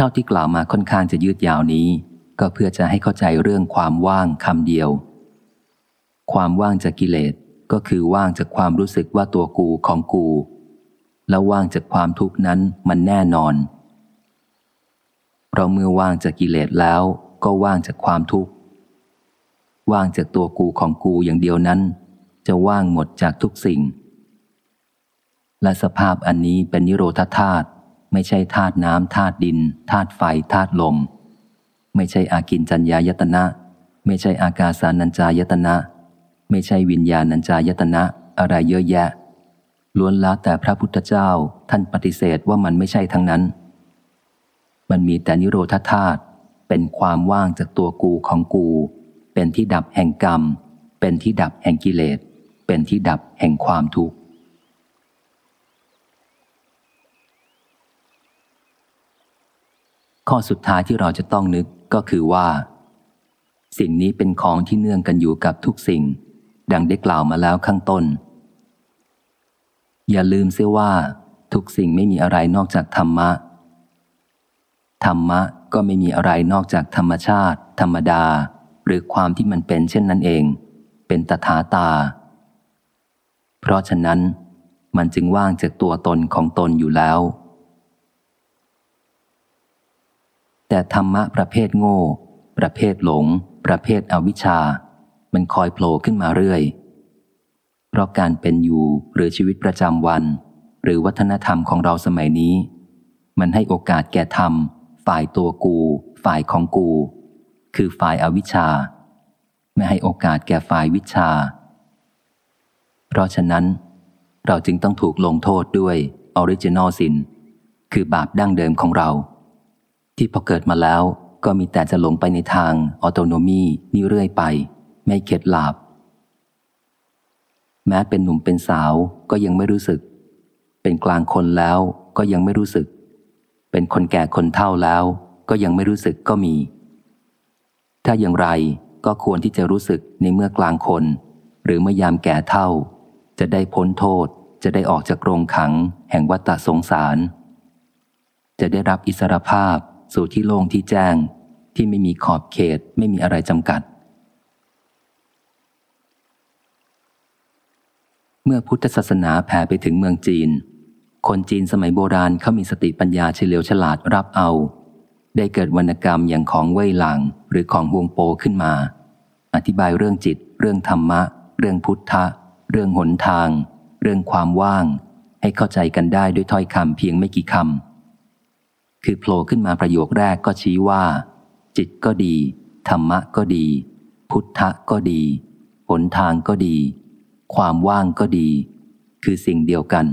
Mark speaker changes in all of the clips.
Speaker 1: เท่าที่กล่าวมาค่อนข้างจะยืดยาวนี้ ก็เพื่อจะให้เข้าใจเรื่องความว่างคำเดียว ความว่างจากกิเลสก็คือว่างจากความรู้สึกว่าตัวกูของกู แล้วว่างจากความทุกข์นั้นมันแน่นอนเราเมื่อว่างจากกิเลสแล้วก็ว่างจากความทุกข์ ว่างจากตัวกูของกูอย่างเดียวนั้น จะว่างหมดจากทุกสิ่ง และสภาพอันนี้เป็นนิโรธาธาตุ ไม่ใช่ธาตุน้ำธาตุดินธาตุไฟธาตุลม ไม่ใช่อากินจัญญายตนะ ไม่ใช่อากาสานัญจายตนะ ไม่ใช่วิญญาณัญจายตนะอะไรเยอะแยะ ล้วนแล้วแต่พระพุทธเจ้าท่านปฏิเสธว่ามันไม่ใช่ทั้งนั้น มันมีแต่นิโรธาธาตุเป็นความว่างจากตัวกูของกู เป็นที่ดับแห่งกรรม เป็นที่ดับแห่งกิเลส เป็นที่ดับแห่งความทุกข์ ข้อสุดท้ายที่เราจะต้องนึกก็คือว่า สิ่งนี้เป็นของที่เนื่องกันอยู่กับทุกสิ่ง ดังได้กล่าวมาแล้วข้างต้น อย่าลืมเสียว่า ทุกสิ่งไม่มีอะไรนอกจากธรรมะ ธรรมะก็ไม่มีอะไรนอกจากธรรมชาติ ธรรมดา หรือความที่มันเป็นเช่นนั้นเอง เป็นตถาตา เพราะฉะนั้น มันจึงว่างจากตัวตนของตนอยู่แล้ว แต่ธรรมะประเภทโง่ ประเภทหลง ประเภทอวิชชา มันคอยโผล่ขึ้นมาเรื่อย เพราะการเป็นอยู่หรือชีวิตประจำวัน หรือวัฒนธรรมของเราสมัยนี้ มันให้โอกาสแก่ธรรม ฝ่ายตัวกู ฝ่ายของกู คือฝ่ายอวิชชา ไม่ให้โอกาสแก่ฝ่ายวิชชา เพราะฉะนั้น เราจึงต้องถูกลงโทษด้วย original sin คือบาปดั้งเดิมของเรา ที่พอเกิดมาแล้วก็มีแต่จะหลงไปในทาง autonomy นี่เรื่อยไป ไม่เข็ดหลาบ แม้เป็นหนุ่มเป็นสาวก็ยังไม่รู้สึก เป็นกลางคนแล้วก็ยังไม่รู้สึก เป็นคนแก่คนเฒ่าแล้ว ก็ยังไม่รู้สึกก็มี ถ้าอย่างไรก็ควรที่จะรู้สึกในเมื่อกลางคน หรือเมื่อยามแก่เท่า จะได้พ้นโทษ จะได้ออกจากโรงขัง แห่งวัฏสงสาร จะได้รับอิสรภาพ สู่ที่โล่งที่แจ้ง ที่ไม่มีขอบเขตไม่มีอะไรจำกัด เมื่อพุทธศาสนาแผ่ไปถึงเมืองจีน คนจีนสมัยโบราณเขามีสติปัญญาเฉลียวฉลาดรับเอา ได้เกิดวรรณกรรมอย่างของเว่ยหลังหรือของฮวงโปขึ้นมา อธิบายเรื่องจิต เรื่องธรรมะ เรื่องพุทธะ เรื่องหนทาง เรื่องความว่าง ให้เข้าใจกันได้ด้วยถ้อยคำเพียงไม่กี่คำ คือโผล่ขึ้นมาประโยคแรกก็ชี้ว่า จิตก็ดี ธรรมะก็ดี พุทธะก็ดี หนทางก็ดี ความว่างก็ดี คือสิ่งเดียวกัน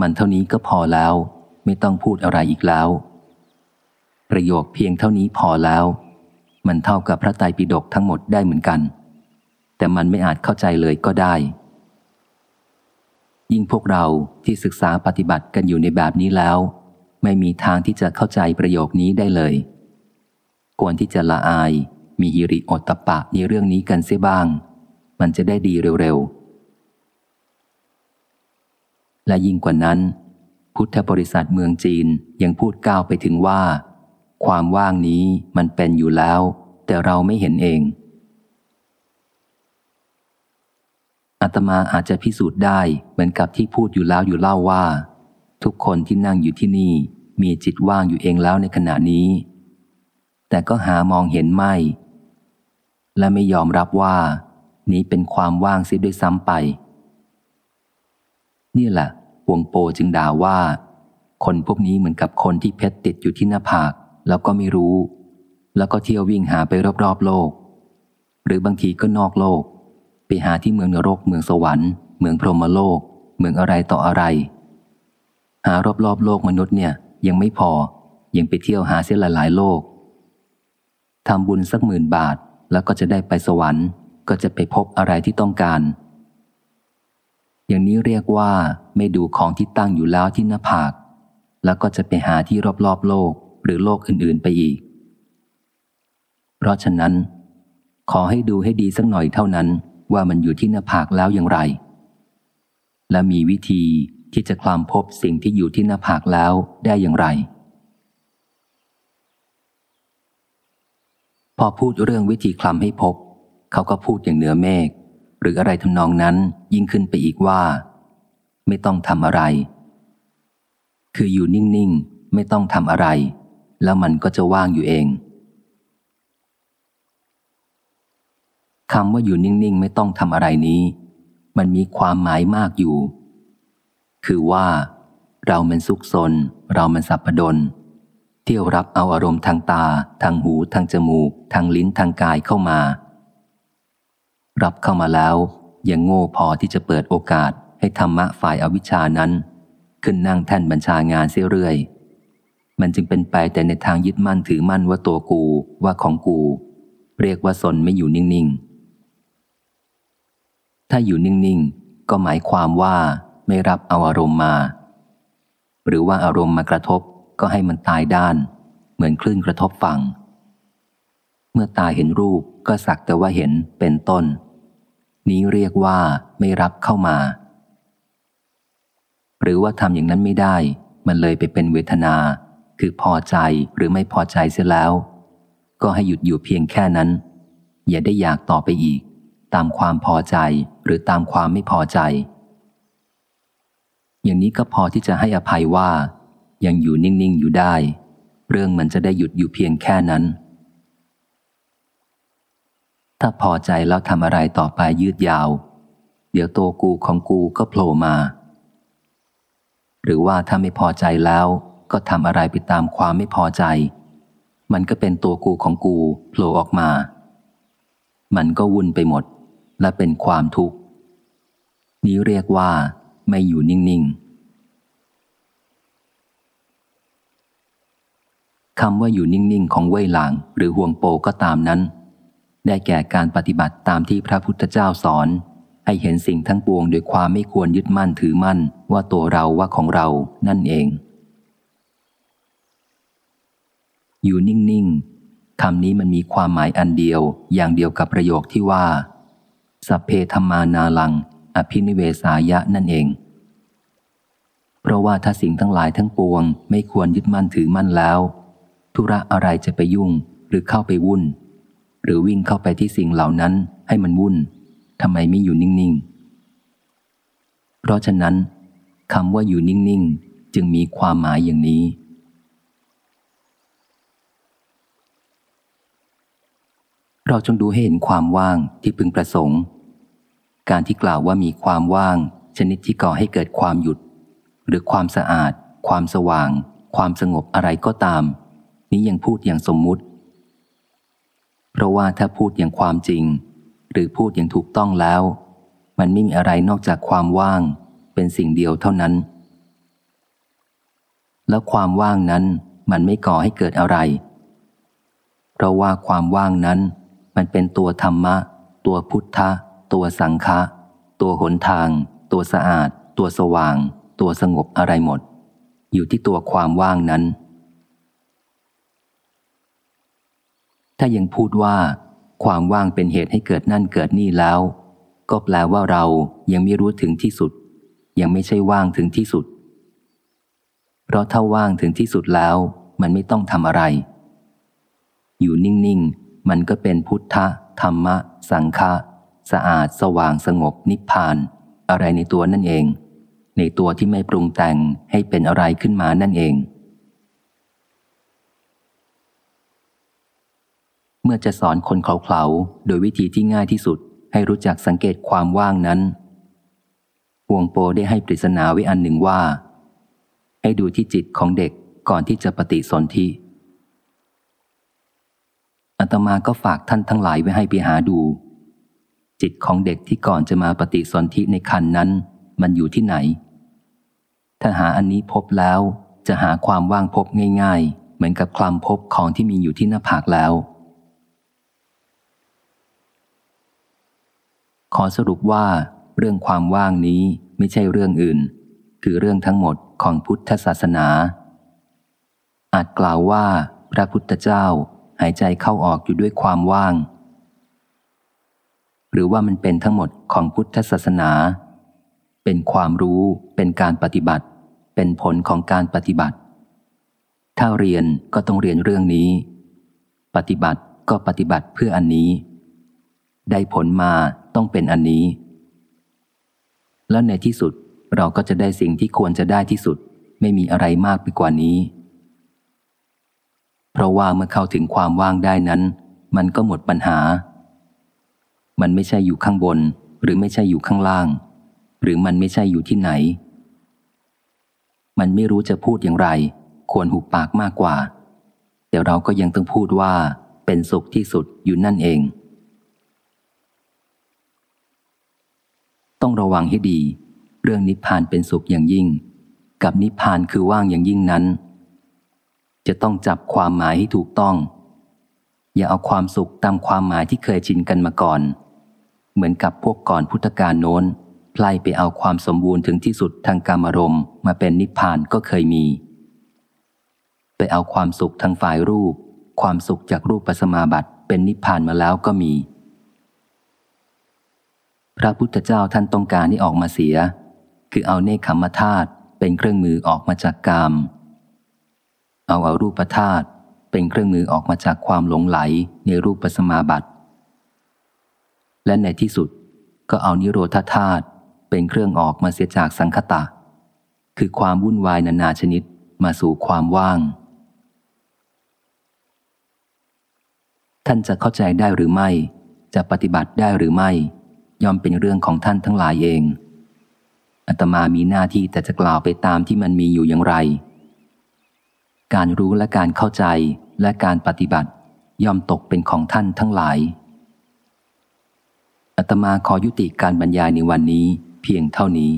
Speaker 1: มันเท่านี้ก็พอแล้ว ไม่ต้องพูดอะไรอีกแล้ว ประโยคเพียงเท่านี้พอแล้ว มันเท่ากับพระไตรปิฎกทั้งหมดได้เหมือนกัน แต่มันไม่อาจเข้าใจเลยก็ได้ยิ่งพวกเราที่ศึกษาปฏิบัติกันอยู่ในแบบนี้แล้ว ไม่มีทางที่จะเข้าใจประโยคนี้ได้เลย ควรที่จะละอาย มีฮิริโอตตะปะในเรื่องนี้กันเสียบ้าง มันจะได้ดีเร็วๆ และยิ่งกว่านั้น พุทธบริษัทเมืองจีนยังพูดก้าวไปถึงว่า ความว่างนี้มันเป็นอยู่แล้ว แต่เราไม่เห็นเองอาตมาอาจจะพิสูจน์ได้เหมือนกับที่พูดอยู่แล้วอยู่เล่าว่า ทุกคนที่นั่งอยู่ที่นี่มีจิตว่างอยู่เองแล้วในขณะนี้ แต่ก็หามองเห็นไม่ และไม่ยอมรับว่า นี้เป็นความว่างเสียด้วยซ้ำไป นี่แหละวงโปจึงด่าว่า คนพวกนี้เหมือนกับคนที่เพชรติดอยู่ที่หน้าผาก แล้วก็ไม่รู้ แล้วก็เที่ยววิ่งหาไปรอบๆโลก หรือบางทีก็นอกโลก ไปหาที่เมืองนรกเมืองสวรรค์ เมืองพรหมโลก เมืองอะไรต่ออะไร หารอบๆโลกมนุษย์เนี่ยยังไม่พอ ยังไปเที่ยวหาเสียหลายๆโลกทำบุญสักหมื่นบาทแล้วก็จะได้ไปสวรรค์ ก็จะไปพบอะไรที่ต้องการ อย่างนี้เรียกว่าไม่ดูของที่ตั้งอยู่แล้วที่หน้าผาก แล้วก็จะไปหาที่รอบๆโลกหรือโลกอื่นๆไปอีก เพราะฉะนั้น ขอให้ดูให้ดีสักหน่อยเท่านั้นว่ามันอยู่ที่หน้าผากแล้วอย่างไร และมีวิธี ที่จะคลำพบสิ่งที่อยู่ที่หน้าผากแล้วได้อย่างไร พอพูดเรื่องวิธีคลำให้พบ เขาก็พูดอย่างเหนือเมฆหรืออะไรทำนองนั้นยิ่งขึ้นไปอีกว่า ไม่ต้องทำอะไร คืออยู่นิ่งๆ ไม่ต้องทำอะไร แล้วมันก็จะว่างอยู่เองคำว่าอยู่นิ่งๆ ไม่ต้องทำอะไรนี้ มันมีความหมายมากอยู่ คือว่า เรามันสุกสนเรามันสับปดน เที่ยวรับเอาอารมณ์ทางตา ทางหู ทางจมูก ทางลิ้นทางกายเข้ามา รับเข้ามาแล้วยังโง่พอที่จะเปิดโอกาสให้ธรรมะฝ่ายอาวิชานั้น ขึ้นนั่งแท่นบัญชางานเสียเรื่อย มันจึงเป็นไปแต่ในทางยึดมั่นถือมั่นว่าตัวกูว่าของกู เรียกว่าสนไม่อยู่นิ่ง ๆ ถ้าอยู่นิ่ง ๆ ก็หมายความว่า ไม่รับเอาอารมณ์มา หรือว่าอารมณ์มากระทบก็ให้มันตายด้าน เหมือนคลื่นกระทบฝั่ง เมื่อตาเห็นรูปก็สักแต่ว่าเห็นเป็นต้น นี้เรียกว่าไม่รับเข้ามา หรือว่าทำอย่างนั้นไม่ได้ มันเลยไปเป็นเวทนา คือพอใจหรือไม่พอใจเสียแล้ว ก็ให้หยุดอยู่เพียงแค่นั้น อย่าได้อยากต่อไปอีก ตามความพอใจหรือตามความไม่พอใจ อย่างนี้ก็พอที่จะให้อภัยว่า ยังอยู่นิ่ง ๆ อยู่ได้ เรื่องมันจะได้หยุดอยู่เพียงแค่นั้น ถ้าพอใจแล้วทำอะไรต่อไปยืดยาว เดี๋ยวตัวกูของกูก็โผล่มา หรือว่าถ้าไม่พอใจแล้วก็ทำอะไรไปตามความไม่พอใจ มันก็เป็นตัวกูของกูโผล่ออกมา มันก็วุ่นไปหมด และเป็นความทุกข์ นี้เรียกว่า ไม่อยู่นิ่ง ๆ คำว่าอยู่นิ่ง ๆ ของเว่ยหลาง หรือห่วงโปก็ตามนั้น ได้แก่การปฏิบัติตามที่พระพุทธเจ้าสอน ให้เห็นสิ่งทั้งปวงโดยความไม่ควรยึดมั่นถือมั่น ว่าตัวเราว่าของเรานั่นเอง อยู่นิ่ง ๆ คำนี้มันมีความหมายอันเดียวอย่างเดียวกับประโยคที่ว่าสัพเพธรรมานาลัง อภินิเวสายะนั่นเอง เพราะว่าถ้าสิ่งทั้งหลายทั้งปวง ไม่ควรยึดมั่นถือมั่นแล้ว ธุระอะไรจะไปยุ่งหรือเข้าไปวุ่น หรือวิ่งเข้าไปที่สิ่งเหล่านั้นให้มันวุ่นทำไมไม่อยู่นิ่งๆ เพราะฉะนั้นคำว่าอยู่นิ่งๆ จึงมีความหมายอย่างนี้เราจงดูให้เห็นความว่างที่พึงประสงค์ การที่กล่าวว่ามีความว่าง ชนิดที่ก่อให้เกิดความหยุด หรือความสะอาด ความสว่าง ความสงบอะไรก็ตาม นี้ยังพูดอย่างสมมุติ เพราะว่าถ้าพูดอย่างความจริง หรือพูดอย่างถูกต้องแล้ว มันไม่มีอะไรนอกจากความว่าง เป็นสิ่งเดียวเท่านั้น แล้วความว่างนั้นมันไม่ก่อให้เกิดอะไร เพราะว่าความว่างนั้น มันเป็นตัวธรรมะ ตัวพุทธะ ตัวสังฆะตัวหนทาง ตัวสะอาด ตัวสว่าง ตัวสงบอะไรหมด อยู่ที่ตัวความว่างนั้น ถ้ายังพูดว่า ความว่างเป็นเหตุให้เกิดนั่นเกิดนี่แล้ว ก็แปลว่าเรายังไม่รู้ถึงที่สุด ยังไม่ใช่ว่างถึงที่สุด เพราะถ้าว่างถึงที่สุดแล้ว มันไม่ต้องทำอะไร อยู่นิ่ง ๆ มันก็เป็นพุทธะธรรมะ สังฆะ สะอาดสว่างสงบนิพพาน อะไรในตัวนั่นเอง ในตัวที่ไม่ปรุงแต่งให้เป็นอะไรขึ้นมานั่นเอง เมื่อจะสอนคนเขาเขาโดยวิธีที่ง่ายที่สุด ให้รู้จักสังเกตความว่างนั้นห่วงโปได้ให้ปริศนาไว้อันหนึ่งว่า ให้ดูที่จิตของเด็กก่อนที่จะปฏิสนธิอัตมาก็ฝากท่านทั้งหลายไว้ให้ไปหาดู จิตของเด็กที่ก่อนจะมาปฏิสนธิในคันนั้น มันอยู่ที่ไหน ถ้าหาอันนี้พบแล้วจะหาความว่างพบง่าย ๆ เหมือนกับคลำพบของที่มีอยู่ที่หน้าผากแล้ว ขอสรุปว่า เรื่องความว่างนี้ไม่ใช่เรื่องอื่น คือเรื่องทั้งหมดของพุทธศาสนา อาจกล่าวว่า พระพุทธเจ้าหายใจเข้าออกอยู่ด้วยความว่าง หรือว่ามันเป็นทั้งหมดของพุทธศาสนา เป็นความรู้เป็นการปฏิบัติ เป็นผลของการปฏิบัติ ถ้าเรียนก็ต้องเรียนเรื่องนี้ ปฏิบัติก็ปฏิบัติเพื่ออันนี้ ได้ผลมาต้องเป็นอันนี้ แล้วในที่สุดเราก็จะได้สิ่งที่ควรจะได้ที่สุด ไม่มีอะไรมากไปกว่านี้ เพราะว่าเมื่อเข้าถึงความว่างได้นั้น มันก็หมดปัญหา มันไม่ใช่อยู่ข้างบน หรือไม่ใช่อยู่ข้างล่าง หรือมันไม่ใช่อยู่ที่ไหน มันไม่รู้จะพูดอย่างไร ควรหุบปากมากกว่า แต่เราก็ยังต้องพูดว่า เป็นสุขที่สุดอยู่นั่นเอง ต้องระวังให้ดี เรื่องนิพพานเป็นสุขอย่างยิ่ง กับนิพพานคือว่างอย่างยิ่งนั้น จะต้องจับความหมายให้ถูกต้องอย่าเอาความสุขตามความหมายที่เคยชินกันมาก่อน เหมือนกับพวกก่อนพุทธกาลโน้นไล่ไปเอาความสมบูรณ์ถึงที่สุดทางกามารมณ์มาเป็นนิพพานก็เคยมี ไปเอาความสุขทางฝ่ายรูป ความสุขจากรูปปัสมาบัติเป็นนิพพานมาแล้วก็มี พระพุทธเจ้าท่านต้องการให้ออกมาเสีย คือเอาเนคขมธาตุเป็นเครื่องมือออกมาจากกาม เอาเอารูปธาตุเป็นเครื่องมือออกมาจากความหลงไหลในรูปปัสมาบัติ และในที่สุดก็เอานิโรธาธาตุเป็นเครื่องออกมาเสียจากสังคตะ คือความวุ่นวายนานาชนิดมาสู่ความว่าง ท่านจะเข้าใจได้หรือไม่ จะปฏิบัติได้หรือไม่ ย่อมเป็นเรื่องของท่านทั้งหลายเองอาตมามีหน้าที่แต่จะกล่าวไปตามที่มันมีอยู่อย่างไร การรู้และการเข้าใจและการปฏิบัติย่อมตกเป็นของท่านทั้งหลาย ตมาขอยุติการบรรยายในวันนี้เพียงเท่านี้